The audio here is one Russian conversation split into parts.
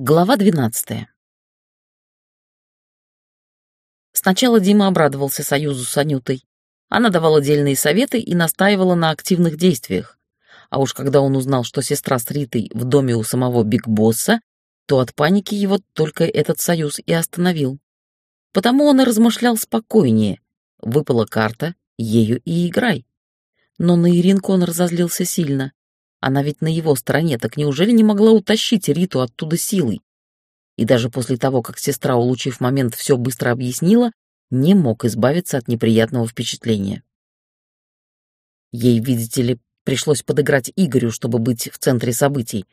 Глава 12. Сначала Дима обрадовался союзу с Анютой. Она давала дельные советы и настаивала на активных действиях. А уж когда он узнал, что сестра с Ритой в доме у самого Биг Босса, то от паники его только этот союз и остановил. Потому он и размышлял спокойнее. Выпала карта, ею и играй. Но на Иринку он разозлился сильно. Она ведь на его стороне, так неужели не могла утащить Риту оттуда силой? И даже после того, как сестра, улучив момент, все быстро объяснила, не мог избавиться от неприятного впечатления. Ей, видите ли, пришлось подыграть Игорю, чтобы быть в центре событий,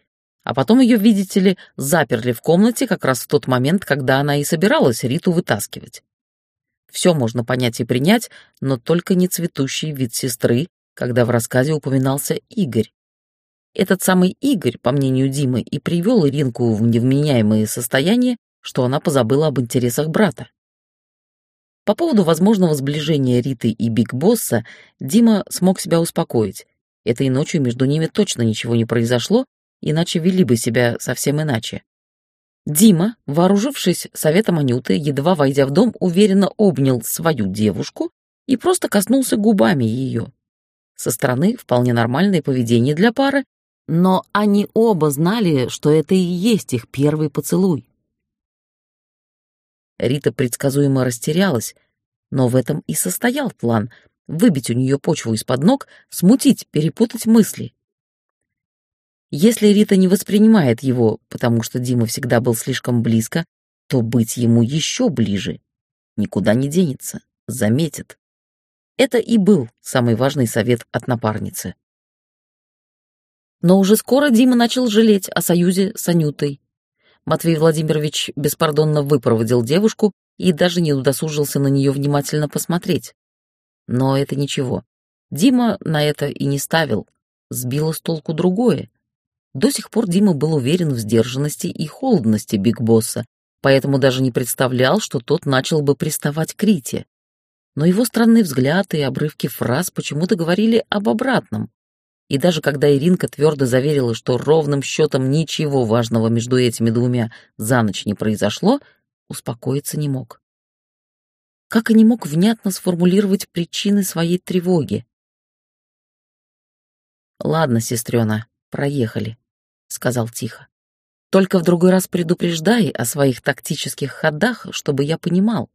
а потом ее, видите ли, заперли в комнате как раз в тот момент, когда она и собиралась Риту вытаскивать. Все можно понять и принять, но только не цветущий вид сестры, когда в рассказе упоминался Игорь. Этот самый Игорь, по мнению Димы, и привел Иринку в невменяемое состояние, что она позабыла об интересах брата. По поводу возможного сближения Риты и Биг Босса Дима смог себя успокоить. Этой ночью между ними точно ничего не произошло, иначе вели бы себя совсем иначе. Дима, вооружившись советом Анюты, едва войдя в дом, уверенно обнял свою девушку и просто коснулся губами ее. Со стороны вполне нормальное поведение для пары, но они оба знали, что это и есть их первый поцелуй. Рита предсказуемо растерялась, но в этом и состоял план — выбить у нее почву из-под ног, смутить, перепутать мысли. Если Рита не воспринимает его, потому что Дима всегда был слишком близко, то быть ему еще ближе. Никуда не денется, заметит. Это и был самый важный совет от напарницы. Но уже скоро Дима начал жалеть о союзе с Анютой. Матвей Владимирович беспардонно выпроводил девушку и даже не удосужился на нее внимательно посмотреть. Но это ничего. Дима на это и не ставил. Сбило с толку другое. До сих пор Дима был уверен в сдержанности и холодности Биг Босса, поэтому даже не представлял, что тот начал бы приставать к Рите. Но его странный взгляд и обрывки фраз почему-то говорили об обратном. И даже когда Иринка твердо заверила, что ровным счетом ничего важного между этими двумя за ночь не произошло, успокоиться не мог. Как и не мог внятно сформулировать причины своей тревоги. «Ладно, сестрена, проехали», — сказал тихо. «Только в другой раз предупреждай о своих тактических ходах, чтобы я понимал».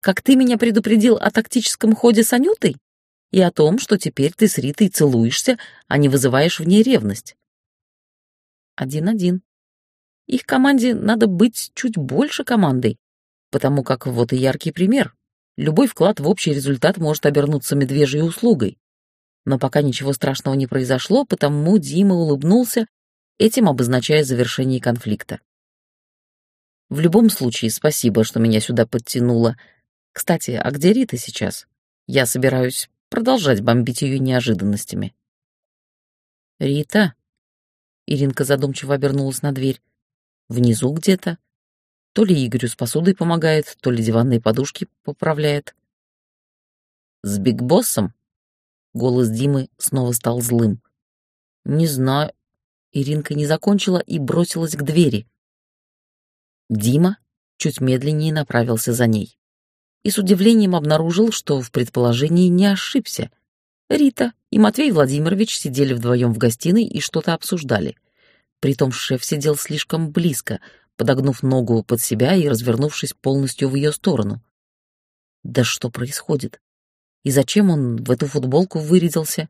«Как ты меня предупредил о тактическом ходе с Анютой?» И о том, что теперь ты с Ритой целуешься, а не вызываешь в ней ревность. Один-один. Их команде надо быть чуть больше командой, потому как вот и яркий пример. Любой вклад в общий результат может обернуться медвежьей услугой. Но пока ничего страшного не произошло, потому Дима улыбнулся, этим обозначая завершение конфликта. В любом случае, спасибо, что меня сюда подтянуло. Кстати, а где Рита сейчас? Я собираюсь продолжать бомбить ее неожиданностями. «Рита?» Иринка задумчиво обернулась на дверь. «Внизу где-то. То ли Игорю с посудой помогает, то ли диванные подушки поправляет». «С Биг Боссом?» Голос Димы снова стал злым. «Не знаю». Иринка не закончила и бросилась к двери. Дима чуть медленнее направился за ней и с удивлением обнаружил, что в предположении не ошибся. Рита и Матвей Владимирович сидели вдвоем в гостиной и что-то обсуждали. Притом шеф сидел слишком близко, подогнув ногу под себя и развернувшись полностью в ее сторону. Да что происходит? И зачем он в эту футболку вырядился?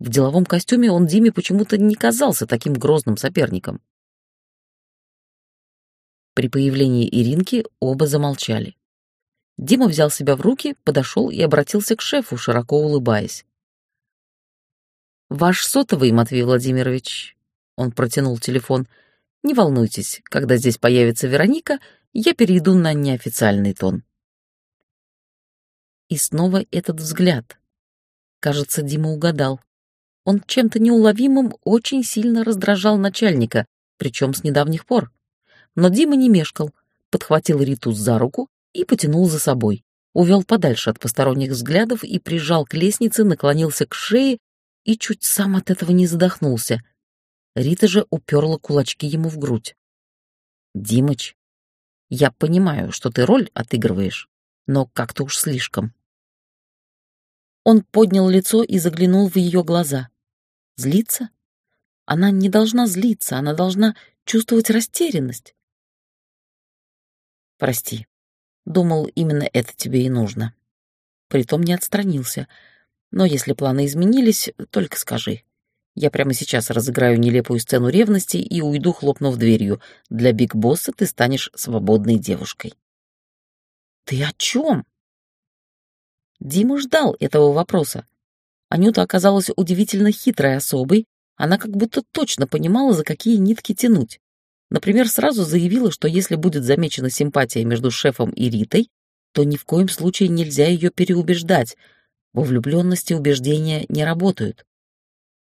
В деловом костюме он Диме почему-то не казался таким грозным соперником. При появлении Иринки оба замолчали. Дима взял себя в руки, подошел и обратился к шефу, широко улыбаясь. «Ваш сотовый, Матвей Владимирович», — он протянул телефон, — «не волнуйтесь, когда здесь появится Вероника, я перейду на неофициальный тон». И снова этот взгляд. Кажется, Дима угадал. Он чем-то неуловимым очень сильно раздражал начальника, причем с недавних пор. Но Дима не мешкал, подхватил Риту за руку и потянул за собой. Увел подальше от посторонних взглядов и прижал к лестнице, наклонился к шее и чуть сам от этого не задохнулся. Рита же уперла кулачки ему в грудь. «Димыч, я понимаю, что ты роль отыгрываешь, но как-то уж слишком». Он поднял лицо и заглянул в ее глаза. Злиться? Она не должна злиться, она должна чувствовать растерянность. «Прости, думал, именно это тебе и нужно». Притом не отстранился. «Но если планы изменились, только скажи. Я прямо сейчас разыграю нелепую сцену ревности и уйду, хлопнув дверью. Для Биг Босса ты станешь свободной девушкой». «Ты о чем?» Дима ждал этого вопроса. Анюта оказалась удивительно хитрой особой, она как будто точно понимала, за какие нитки тянуть. Например, сразу заявила, что если будет замечена симпатия между шефом и Ритой, то ни в коем случае нельзя ее переубеждать. Во влюбленности убеждения не работают.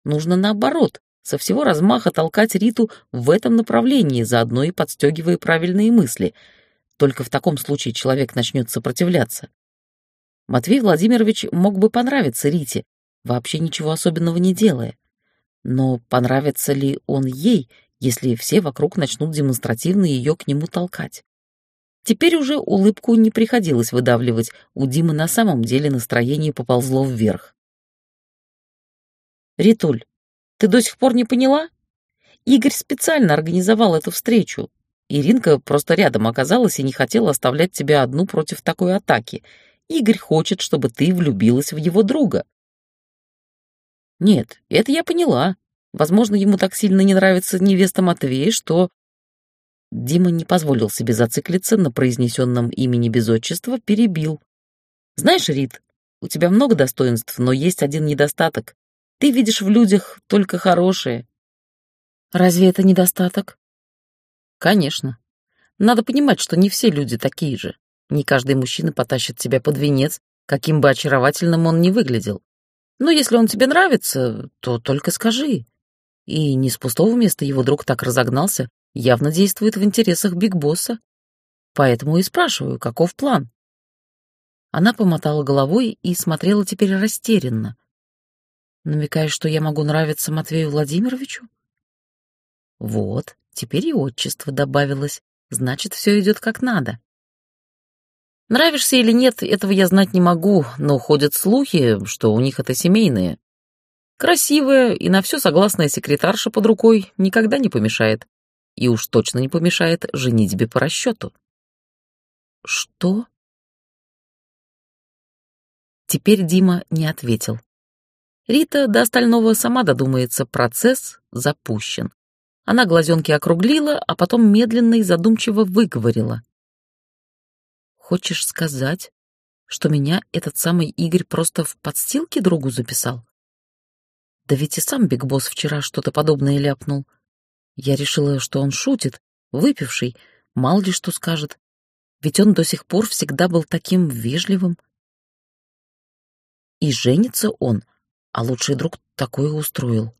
Нужно наоборот, со всего размаха толкать Риту в этом направлении, заодно и подстегивая правильные мысли. Только в таком случае человек начнет сопротивляться. Матвей Владимирович мог бы понравиться Рите, вообще ничего особенного не делая. Но понравится ли он ей, если все вокруг начнут демонстративно ее к нему толкать? Теперь уже улыбку не приходилось выдавливать, у Димы на самом деле настроение поползло вверх. «Ритуль, ты до сих пор не поняла? Игорь специально организовал эту встречу. Иринка просто рядом оказалась и не хотела оставлять тебя одну против такой атаки. Игорь хочет, чтобы ты влюбилась в его друга. Нет, это я поняла. Возможно, ему так сильно не нравится невеста Матвея, что... Дима не позволил себе зациклиться на произнесенном имени без отчества, перебил. Знаешь, Рит, у тебя много достоинств, но есть один недостаток. Ты видишь в людях только хорошее. Разве это недостаток? Конечно. Надо понимать, что не все люди такие же. Не каждый мужчина потащит тебя под венец, каким бы очаровательным он ни выглядел. Но если он тебе нравится, то только скажи. И не с пустого места его друг так разогнался, явно действует в интересах Биг Босса. Поэтому и спрашиваю, каков план? Она помотала головой и смотрела теперь растерянно. Намекаешь, что я могу нравиться Матвею Владимировичу? Вот, теперь и отчество добавилось. Значит, все идет как надо. Нравишься или нет, этого я знать не могу, но ходят слухи, что у них это семейное. Красивая и на все согласная секретарша под рукой никогда не помешает. И уж точно не помешает женитьбе по расчету. Что? Теперь Дима не ответил. Рита до остального сама додумается, процесс запущен. Она глазенки округлила, а потом медленно и задумчиво выговорила. Хочешь сказать, что меня этот самый Игорь просто в подстилке другу записал? Да ведь и сам Биг Босс вчера что-то подобное ляпнул. Я решила, что он шутит, выпивший, мало ли что скажет. Ведь он до сих пор всегда был таким вежливым. И женится он, а лучший друг такое устроил.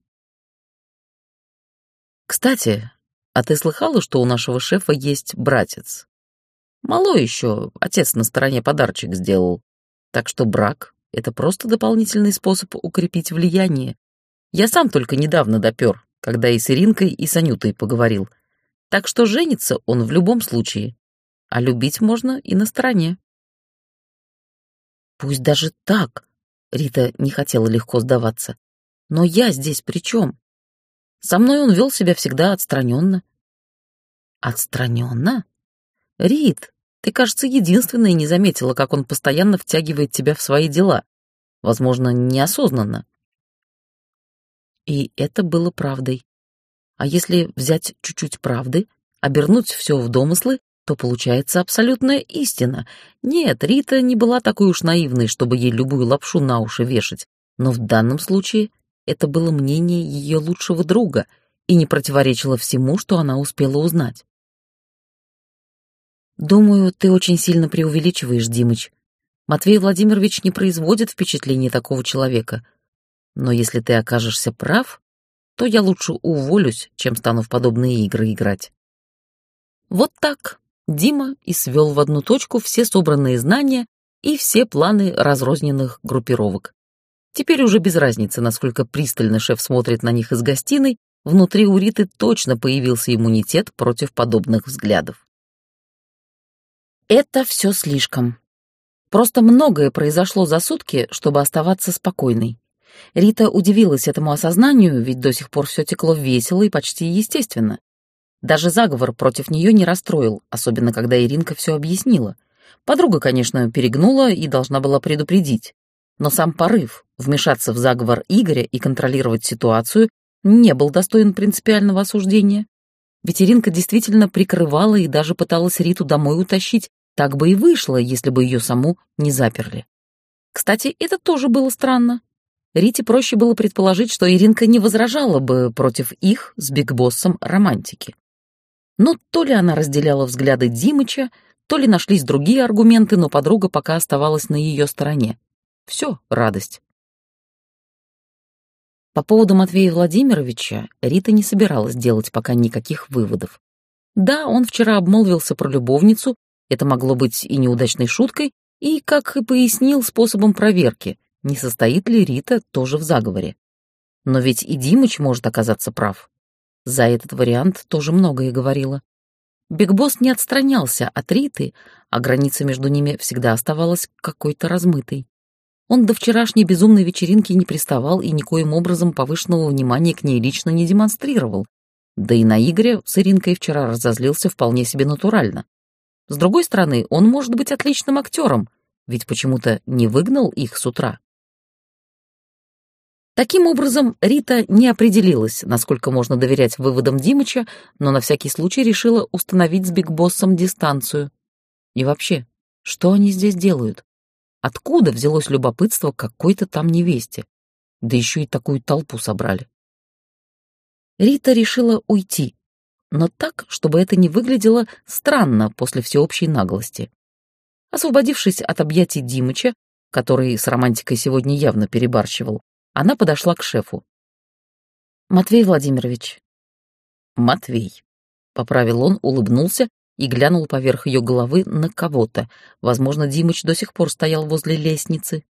Кстати, а ты слыхала, что у нашего шефа есть братец? Мало еще, отец на стороне подарочек сделал. Так что брак — это просто дополнительный способ укрепить влияние. Я сам только недавно допер, когда и с Иринкой, и с Анютой поговорил. Так что женится он в любом случае. А любить можно и на стороне. Пусть даже так, Рита не хотела легко сдаваться. Но я здесь при чем? Со мной он вел себя всегда отстраненно. Отстраненно? Рит, ты, кажется, единственная не заметила, как он постоянно втягивает тебя в свои дела. Возможно, неосознанно. И это было правдой. А если взять чуть-чуть правды, обернуть все в домыслы, то получается абсолютная истина. Нет, Рита не была такой уж наивной, чтобы ей любую лапшу на уши вешать. Но в данном случае это было мнение ее лучшего друга и не противоречило всему, что она успела узнать. Думаю, ты очень сильно преувеличиваешь, Димыч. Матвей Владимирович не производит впечатления такого человека. Но если ты окажешься прав, то я лучше уволюсь, чем стану в подобные игры играть. Вот так Дима и свел в одну точку все собранные знания и все планы разрозненных группировок. Теперь уже без разницы, насколько пристально шеф смотрит на них из гостиной, внутри у Риты точно появился иммунитет против подобных взглядов. Это все слишком. Просто многое произошло за сутки, чтобы оставаться спокойной. Рита удивилась этому осознанию, ведь до сих пор все текло весело и почти естественно. Даже заговор против нее не расстроил, особенно когда Иринка все объяснила. Подруга, конечно, перегнула и должна была предупредить. Но сам порыв вмешаться в заговор Игоря и контролировать ситуацию не был достоин принципиального осуждения. Ведь Иринка действительно прикрывала и даже пыталась Риту домой утащить. Так бы и вышло, если бы ее саму не заперли. Кстати, это тоже было странно. Рите проще было предположить, что Иринка не возражала бы против их с Бигбоссом романтики. Но то ли она разделяла взгляды Димыча, то ли нашлись другие аргументы, но подруга пока оставалась на ее стороне. Все, радость. По поводу Матвея Владимировича Рита не собиралась делать пока никаких выводов. Да, он вчера обмолвился про любовницу, это могло быть и неудачной шуткой, и, как и пояснил, способом проверки, не состоит ли Рита тоже в заговоре. Но ведь и Димыч может оказаться прав. За этот вариант тоже многое говорило. Бигбосс не отстранялся от Риты, а граница между ними всегда оставалась какой-то размытой. Он до вчерашней безумной вечеринки не приставал и никоим образом повышенного внимания к ней лично не демонстрировал. Да и на Игоря с Иринкой вчера разозлился вполне себе натурально. С другой стороны, он может быть отличным актером, ведь почему-то не выгнал их с утра. Таким образом, Рита не определилась, насколько можно доверять выводам Димыча, но на всякий случай решила установить с Бигбоссом дистанцию. И вообще, что они здесь делают? Откуда взялось любопытство какой-то там невесте? Да еще и такую толпу собрали. Рита решила уйти, но так, чтобы это не выглядело странно после всеобщей наглости. Освободившись от объятий Димыча, который с романтикой сегодня явно перебарщивал, она подошла к шефу. «Матвей Владимирович». «Матвей», — поправил он, улыбнулся и глянул поверх ее головы на кого-то. Возможно, Димыч до сих пор стоял возле лестницы.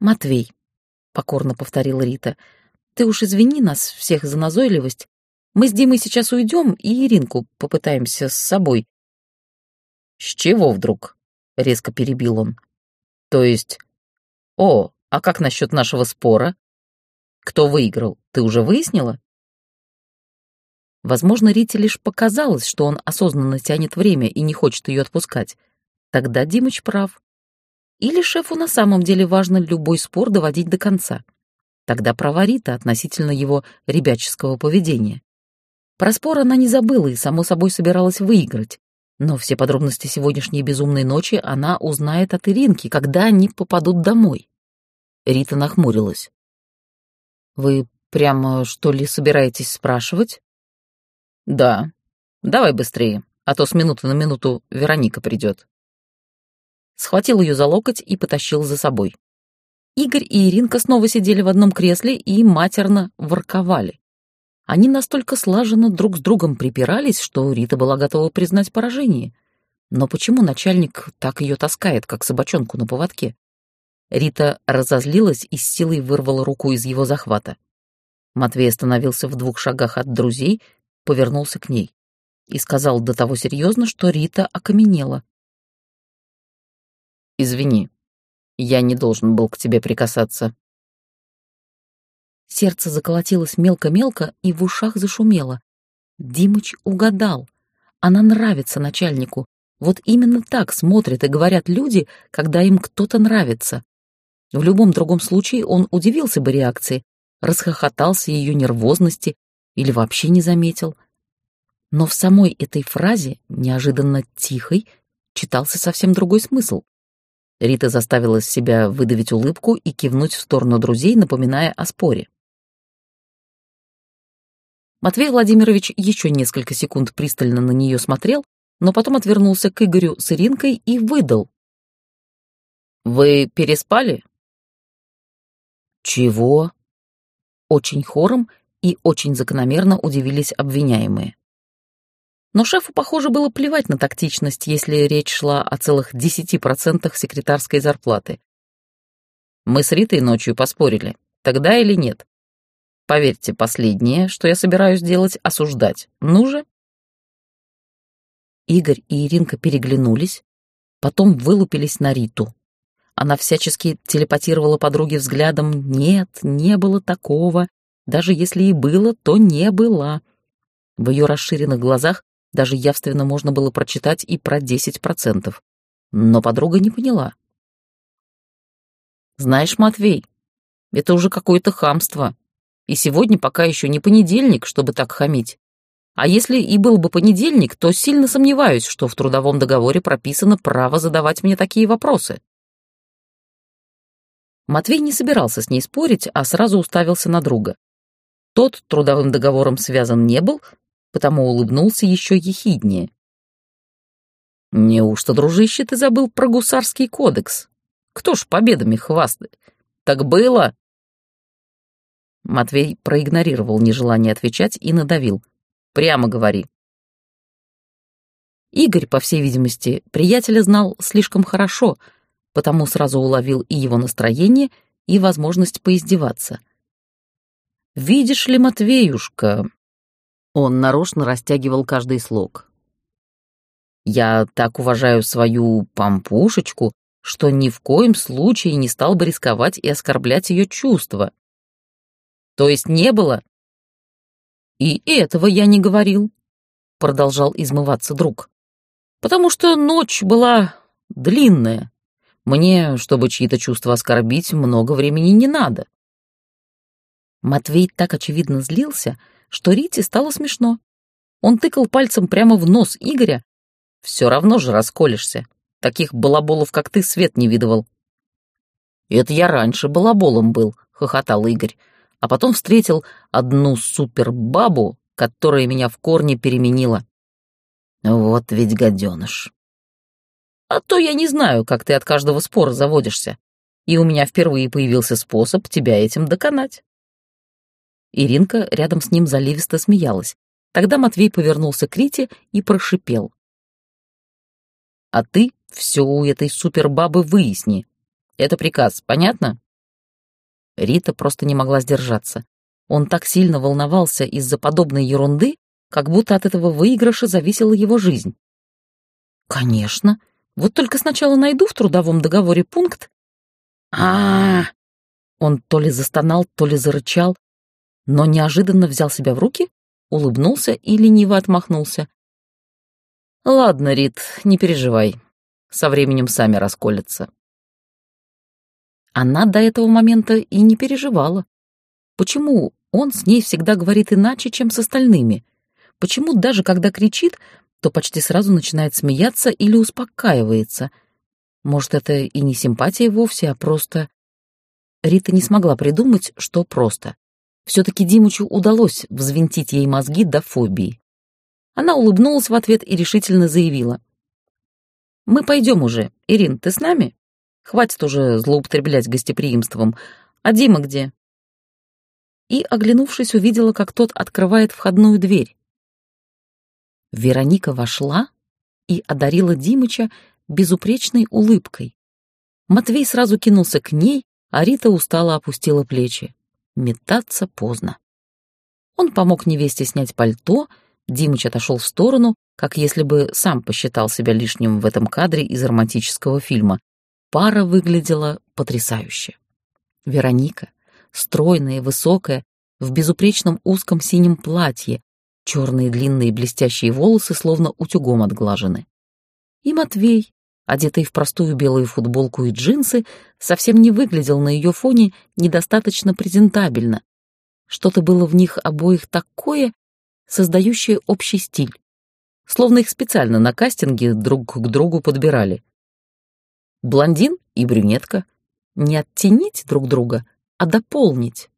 «Матвей», — покорно повторила Рита, — «ты уж извини нас всех за назойливость. Мы с Димой сейчас уйдем и Иринку попытаемся с собой». «С чего вдруг?» — резко перебил он. «То есть... О, а как насчет нашего спора? Кто выиграл, ты уже выяснила? Возможно, Рите лишь показалось, что он осознанно тянет время и не хочет ее отпускать. Тогда Димыч прав. Или шефу на самом деле важно любой спор доводить до конца. Тогда права Рита относительно его ребяческого поведения. Про спор она не забыла и, само собой, собиралась выиграть. Но все подробности сегодняшней безумной ночи она узнает от Иринки, когда они попадут домой. Рита нахмурилась. «Вы прямо, что ли, собираетесь спрашивать?» «Да. Давай быстрее, а то с минуты на минуту Вероника придет». Схватил ее за локоть и потащил за собой. Игорь и Иринка снова сидели в одном кресле и матерно ворковали. Они настолько слаженно друг с другом припирались, что Рита была готова признать поражение. Но почему начальник так ее таскает, как собачонку на поводке? Рита разозлилась и с силой вырвала руку из его захвата. Матвей остановился в двух шагах от друзей, повернулся к ней и сказал до того серьезно, что Рита окаменела. «Извини, я не должен был к тебе прикасаться». Сердце заколотилось мелко-мелко и в ушах зашумело. Димыч угадал. Она нравится начальнику. Вот именно так смотрят и говорят люди, когда им кто-то нравится. В любом другом случае он удивился бы реакции, расхохотался ее нервозности или вообще не заметил. Но в самой этой фразе, неожиданно тихой, читался совсем другой смысл. Рита заставила себя выдавить улыбку и кивнуть в сторону друзей, напоминая о споре. Матвей Владимирович еще несколько секунд пристально на нее смотрел, но потом отвернулся к Игорю с Иринкой и выдал. «Вы переспали?» «Чего?» Очень хором и очень закономерно удивились обвиняемые. Но шефу, похоже, было плевать на тактичность, если речь шла о целых десяти процентах секретарской зарплаты. Мы с Ритой ночью поспорили, тогда или нет. Поверьте, последнее, что я собираюсь делать, осуждать. Ну же?» Игорь и Иринка переглянулись, потом вылупились на Риту. Она всячески телепатировала подруге взглядом «нет, не было такого, даже если и было, то не было». В ее расширенных глазах даже явственно можно было прочитать и про 10%. Но подруга не поняла. «Знаешь, Матвей, это уже какое-то хамство. И сегодня пока еще не понедельник, чтобы так хамить. А если и был бы понедельник, то сильно сомневаюсь, что в трудовом договоре прописано право задавать мне такие вопросы». Матвей не собирался с ней спорить, а сразу уставился на друга. Тот трудовым договором связан не был, потому улыбнулся еще ехиднее. «Неужто, дружище, ты забыл про гусарский кодекс? Кто ж победами хвастает? Так было!» Матвей проигнорировал нежелание отвечать и надавил. «Прямо говори». Игорь, по всей видимости, приятеля знал слишком хорошо, потому сразу уловил и его настроение, и возможность поиздеваться. «Видишь ли, Матвеюшка...» Он нарочно растягивал каждый слог. «Я так уважаю свою пампушечку, что ни в коем случае не стал бы рисковать и оскорблять ее чувства. То есть не было? И этого я не говорил, продолжал измываться друг. Потому что ночь была длинная. Мне, чтобы чьи-то чувства оскорбить, много времени не надо. Матвей так очевидно злился, что Рите стало смешно. Он тыкал пальцем прямо в нос Игоря. Все равно же расколешься. Таких балаболов, как ты, свет не видывал. «Это я раньше балаболом был», — хохотал Игорь, а потом встретил одну супербабу, которая меня в корне переменила. Вот ведь гаденыш. А то я не знаю, как ты от каждого спора заводишься, и у меня впервые появился способ тебя этим доконать. Иринка рядом с ним заливисто смеялась. Тогда Матвей повернулся к Рите и прошипел. «А ты все у этой супербабы выясни. Это приказ, понятно?» Рита просто не могла сдержаться. Он так сильно волновался из-за подобной ерунды, как будто от этого выигрыша зависела его жизнь. «Конечно. Вот только сначала найду в трудовом договоре пункт...» а, -а, -а Он то ли застонал, то ли зарычал, но неожиданно взял себя в руки, улыбнулся и лениво отмахнулся. «Ладно, Рит, не переживай. Со временем сами расколятся». Она до этого момента и не переживала. Почему он с ней всегда говорит иначе, чем с остальными? Почему даже когда кричит, то почти сразу начинает смеяться или успокаивается? Может, это и не симпатия вовсе, а просто... Рита не смогла придумать, что просто. Все-таки Димычу удалось взвинтить ей мозги до фобии. Она улыбнулась в ответ и решительно заявила. «Мы пойдем уже. Ирин, ты с нами?» Хватит уже злоупотреблять гостеприимством. А Дима где?» И, оглянувшись, увидела, как тот открывает входную дверь. Вероника вошла и одарила Димыча безупречной улыбкой. Матвей сразу кинулся к ней, а Рита устало опустила плечи. Метаться поздно. Он помог невесте снять пальто, Димыч отошел в сторону, как если бы сам посчитал себя лишним в этом кадре из романтического фильма, Пара выглядела потрясающе. Вероника, стройная, высокая, в безупречном узком синем платье, черные длинные блестящие волосы словно утюгом отглажены. И Матвей, одетый в простую белую футболку и джинсы, совсем не выглядел на ее фоне недостаточно презентабельно. Что-то было в них обоих такое, создающее общий стиль. Словно их специально на кастинге друг к другу подбирали. Блондин и брюнетка. Не оттенить друг друга, а дополнить.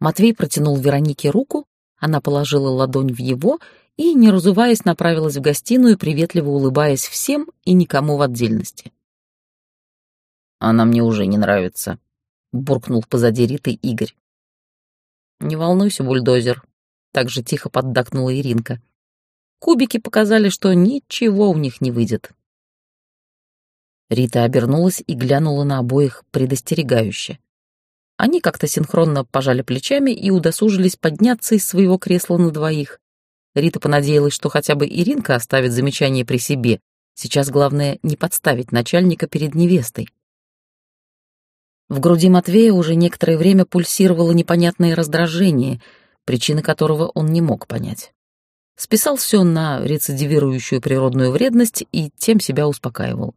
Матвей протянул Веронике руку, она положила ладонь в его и, не разуваясь, направилась в гостиную, приветливо улыбаясь всем и никому в отдельности. «Она мне уже не нравится», — буркнул позади Риты Игорь. «Не волнуйся, бульдозер», — так же тихо поддакнула Иринка. Кубики показали, что ничего у них не выйдет. Рита обернулась и глянула на обоих предостерегающе. Они как-то синхронно пожали плечами и удосужились подняться из своего кресла на двоих. Рита понадеялась, что хотя бы Иринка оставит замечание при себе. Сейчас главное не подставить начальника перед невестой. В груди Матвея уже некоторое время пульсировало непонятное раздражение, причины которого он не мог понять. Списал все на рецидивирующую природную вредность и тем себя успокаивал.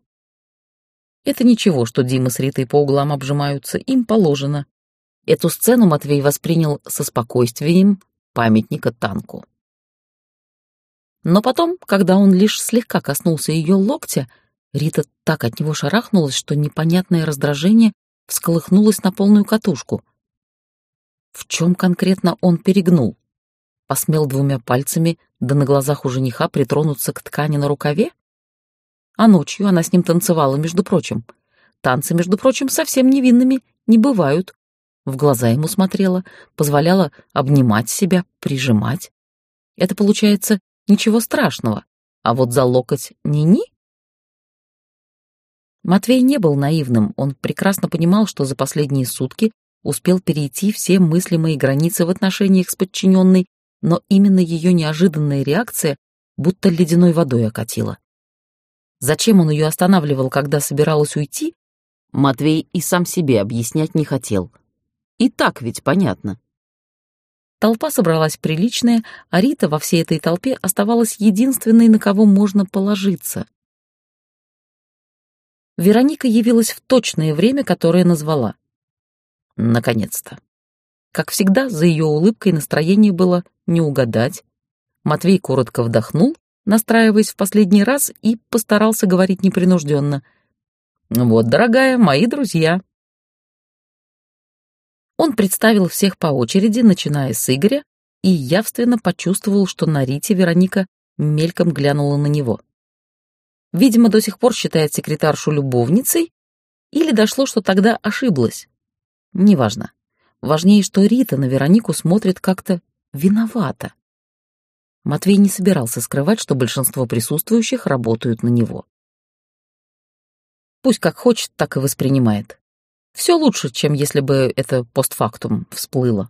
Это ничего, что Дима с Ритой по углам обжимаются, им положено. Эту сцену Матвей воспринял со спокойствием памятника танку. Но потом, когда он лишь слегка коснулся ее локтя, Рита так от него шарахнулась, что непонятное раздражение всколыхнулось на полную катушку. В чем конкретно он перегнул? Посмел двумя пальцами, да на глазах у жениха притронуться к ткани на рукаве? А ночью она с ним танцевала, между прочим. Танцы, между прочим, совсем невинными не бывают. В глаза ему смотрела, позволяла обнимать себя, прижимать. Это, получается, ничего страшного. А вот за локоть ни-ни? Матвей не был наивным, он прекрасно понимал, что за последние сутки успел перейти все мыслимые границы в отношениях с подчиненной, но именно ее неожиданная реакция будто ледяной водой окатила. Зачем он ее останавливал, когда собиралась уйти, Матвей и сам себе объяснять не хотел. И так ведь понятно. Толпа собралась приличная, а Рита во всей этой толпе оставалась единственной, на кого можно положиться. Вероника явилась в точное время, которое назвала. Наконец-то. Как всегда, за ее улыбкой настроение было не угадать. Матвей коротко вдохнул настраиваясь в последний раз, и постарался говорить непринужденно. «Вот, дорогая, мои друзья». Он представил всех по очереди, начиная с Игоря, и явственно почувствовал, что на Рите Вероника мельком глянула на него. Видимо, до сих пор считает секретаршу любовницей, или дошло, что тогда ошиблась. Неважно. Важнее, что Рита на Веронику смотрит как-то виновата. Матвей не собирался скрывать, что большинство присутствующих работают на него. Пусть как хочет, так и воспринимает. Все лучше, чем если бы это постфактум всплыло.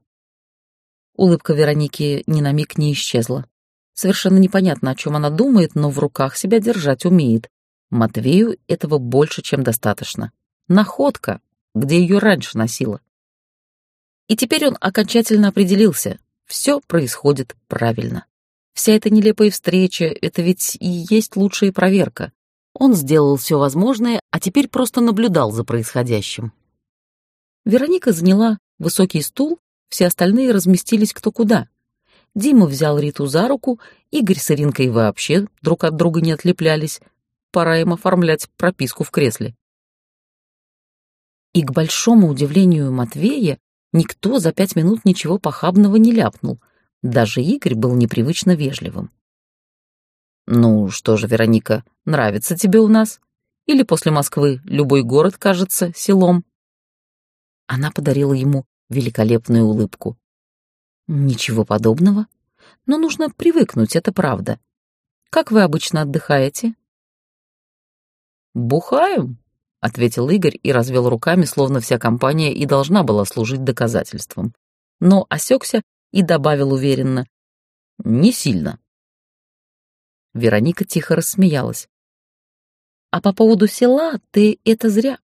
Улыбка Вероники ни на миг не исчезла. Совершенно непонятно, о чем она думает, но в руках себя держать умеет. Матвею этого больше, чем достаточно. Находка, где ее раньше носила. И теперь он окончательно определился. Все происходит правильно. Вся эта нелепая встреча — это ведь и есть лучшая проверка. Он сделал все возможное, а теперь просто наблюдал за происходящим. Вероника заняла высокий стул, все остальные разместились кто куда. Дима взял Риту за руку, Игорь с Иринкой вообще друг от друга не отлеплялись. Пора им оформлять прописку в кресле. И к большому удивлению Матвея никто за пять минут ничего похабного не ляпнул — даже Игорь был непривычно вежливым. «Ну что же, Вероника, нравится тебе у нас? Или после Москвы любой город кажется селом?» Она подарила ему великолепную улыбку. «Ничего подобного. Но нужно привыкнуть, это правда. Как вы обычно отдыхаете?» «Бухаем», — ответил Игорь и развел руками, словно вся компания и должна была служить доказательством. Но осекся и добавил уверенно. «Не сильно». Вероника тихо рассмеялась. «А по поводу села ты это зря.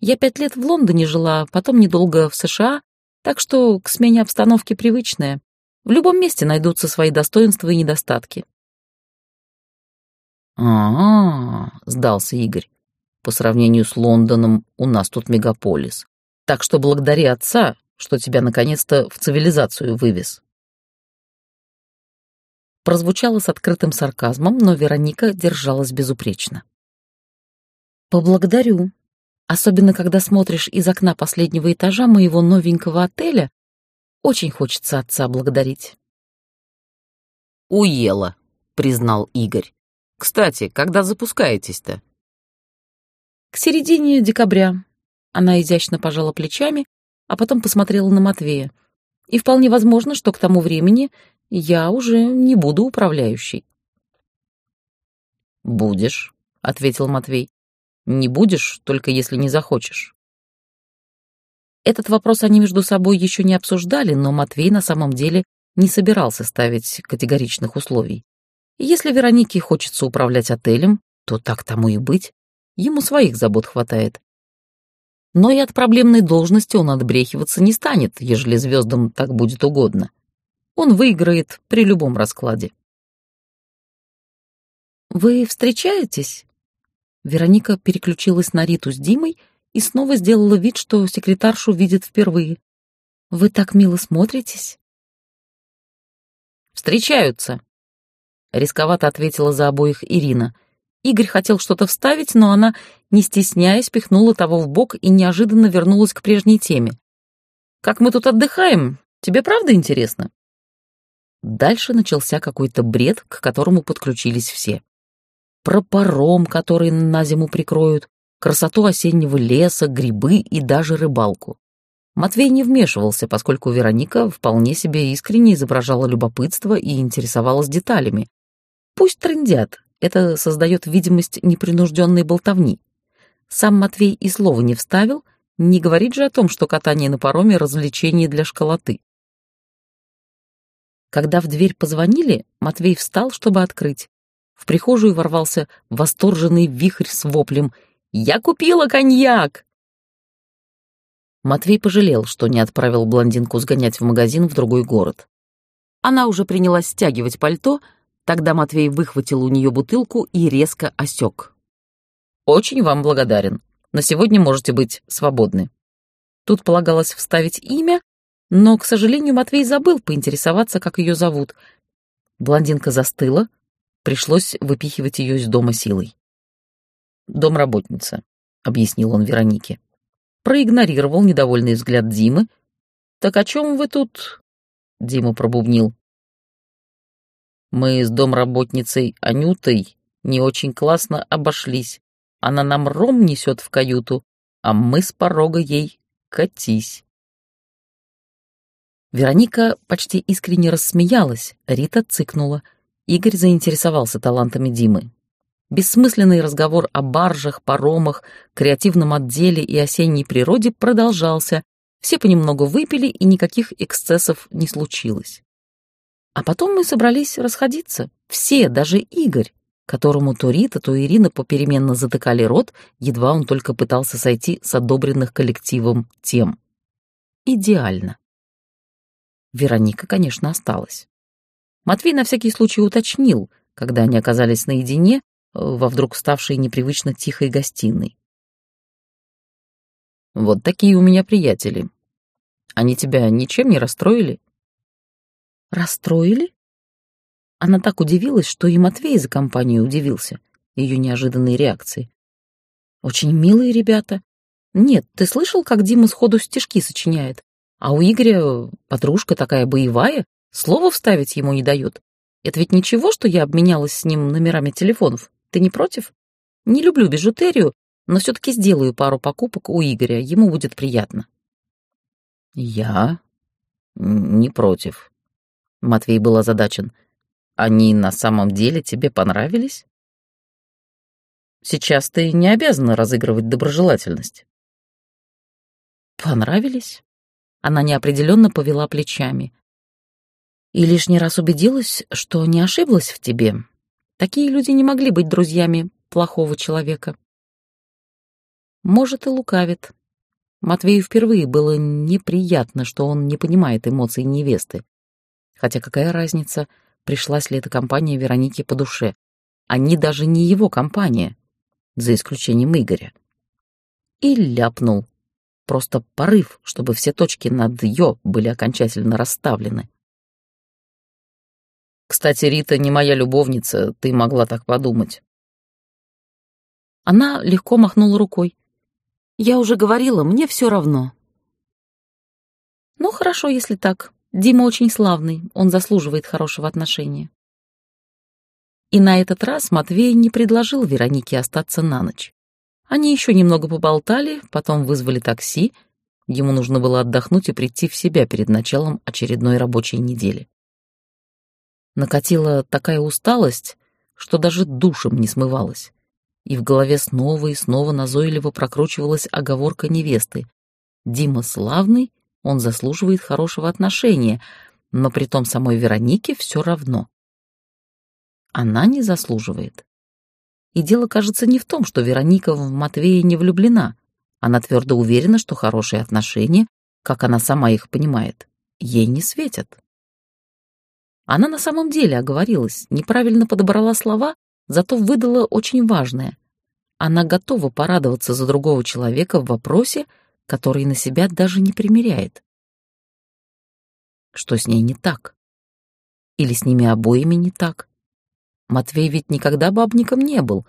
Я пять лет в Лондоне жила, потом недолго в США, так что к смене обстановки привычная. В любом месте найдутся свои достоинства и недостатки». «А-а-а», сдался Игорь. «По сравнению с Лондоном у нас тут мегаполис. Так что благодари отца, что тебя наконец-то в цивилизацию вывез. Прозвучало с открытым сарказмом, но Вероника держалась безупречно. «Поблагодарю. Особенно, когда смотришь из окна последнего этажа моего новенького отеля, очень хочется отца благодарить». «Уела», — признал Игорь. «Кстати, когда запускаетесь-то?» «К середине декабря». Она изящно пожала плечами а потом посмотрела на Матвея. И вполне возможно, что к тому времени я уже не буду управляющей. «Будешь», — ответил Матвей. «Не будешь, только если не захочешь». Этот вопрос они между собой еще не обсуждали, но Матвей на самом деле не собирался ставить категоричных условий. Если Веронике хочется управлять отелем, то так тому и быть. Ему своих забот хватает. Но и от проблемной должности он отбрехиваться не станет, ежели звездам так будет угодно. Он выиграет при любом раскладе. «Вы встречаетесь?» Вероника переключилась на Риту с Димой и снова сделала вид, что секретаршу видит впервые. «Вы так мило смотритесь?» «Встречаются», — рисковато ответила за обоих Ирина. Игорь хотел что-то вставить, но она, не стесняясь, пихнула того в бок и неожиданно вернулась к прежней теме. «Как мы тут отдыхаем? Тебе правда интересно?» Дальше начался какой-то бред, к которому подключились все. Про паром, который на зиму прикроют, красоту осеннего леса, грибы и даже рыбалку. Матвей не вмешивался, поскольку Вероника вполне себе искренне изображала любопытство и интересовалась деталями. Пусть трындят, это создает видимость непринужденной болтовни. Сам Матвей и слова не вставил, не говорит же о том, что катание на пароме — развлечение для школоты. Когда в дверь позвонили, Матвей встал, чтобы открыть. В прихожую ворвался восторженный вихрь с воплем «Я купила коньяк!». Матвей пожалел, что не отправил блондинку сгонять в магазин в другой город. Она уже принялась стягивать пальто, Тогда Матвей выхватил у нее бутылку и резко осек. «Очень вам благодарен. На сегодня можете быть свободны». Тут полагалось вставить имя, но, к сожалению, Матвей забыл поинтересоваться, как ее зовут. Блондинка застыла, пришлось выпихивать ее из дома силой. «Домработница», — объяснил он Веронике. Проигнорировал недовольный взгляд Димы. «Так о чем вы тут?» — Дима пробубнил. Мы с домработницей Анютой не очень классно обошлись. Она нам ром несет в каюту, а мы с порога ей катись. Вероника почти искренне рассмеялась, Рита цыкнула. Игорь заинтересовался талантами Димы. Бессмысленный разговор о баржах, паромах, креативном отделе и осенней природе продолжался. Все понемногу выпили, и никаких эксцессов не случилось. А потом мы собрались расходиться. Все, даже Игорь, которому то Рита, то Ирина попеременно затыкали рот, едва он только пытался сойти с одобренных коллективом тем. Идеально. Вероника, конечно, осталась. Матвей на всякий случай уточнил, когда они оказались наедине, во вдруг ставшей непривычно тихой гостиной. «Вот такие у меня приятели. Они тебя ничем не расстроили?» Расстроили? Она так удивилась, что и Матвей за компанию удивился, ее неожиданной реакции. Очень милые ребята. Нет, ты слышал, как Дима сходу стишки сочиняет? А у Игоря подружка такая боевая, слова вставить ему не дает. Это ведь ничего, что я обменялась с ним номерами телефонов? Ты не против? Не люблю бижутерию, но все-таки сделаю пару покупок у Игоря, ему будет приятно. Я не против, Матвей был озадачен. «Они на самом деле тебе понравились?» «Сейчас ты не обязана разыгрывать доброжелательность». «Понравились?» Она неопределенно повела плечами. «И лишний раз убедилась, что не ошиблась в тебе. Такие люди не могли быть друзьями плохого человека». «Может, и лукавит». Матвею впервые было неприятно, что он не понимает эмоций невесты. Хотя какая разница, пришлась ли эта компания Веронике по душе. Они даже не его компания, за исключением Игоря. И ляпнул. Просто порыв, чтобы все точки над «ё» были окончательно расставлены. «Кстати, Рита не моя любовница, ты могла так подумать». Она легко махнула рукой. «Я уже говорила, мне все равно». «Ну, хорошо, если так. Дима очень славный, он заслуживает хорошего отношения. И на этот раз Матвей не предложил Веронике остаться на ночь. Они еще немного поболтали, потом вызвали такси. Ему нужно было отдохнуть и прийти в себя перед началом очередной рабочей недели. Накатила такая усталость, что даже душем не смывалась. И в голове снова и снова назойливо прокручивалась оговорка невесты. Дима славный, он заслуживает хорошего отношения, но при том самой Веронике все равно. Она не заслуживает. И дело, кажется, не в том, что Вероника в Матвея не влюблена. Она твердо уверена, что хорошие отношения, как она сама их понимает, ей не светят. Она на самом деле оговорилась, неправильно подобрала слова, зато выдала очень важное. Она готова порадоваться за другого человека в вопросе, который на себя даже не примеряет. Что с ней не так? Или с ними обоими не так? Матвей ведь никогда бабником не был.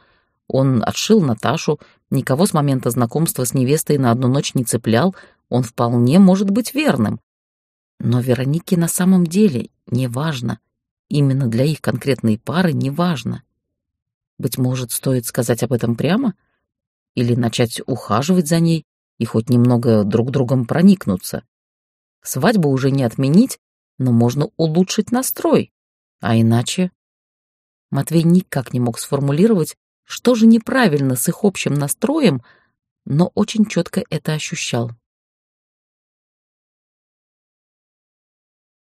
Он отшил Наташу, никого с момента знакомства с невестой на одну ночь не цеплял, он вполне может быть верным. Но Веронике на самом деле не важно. Именно для их конкретной пары не важно. Быть может, стоит сказать об этом прямо? Или начать ухаживать за ней и хоть немного друг другом проникнуться? Свадьбу уже не отменить, но можно улучшить настрой. А иначе... Матвей никак не мог сформулировать, что же неправильно с их общим настроем, но очень четко это ощущал.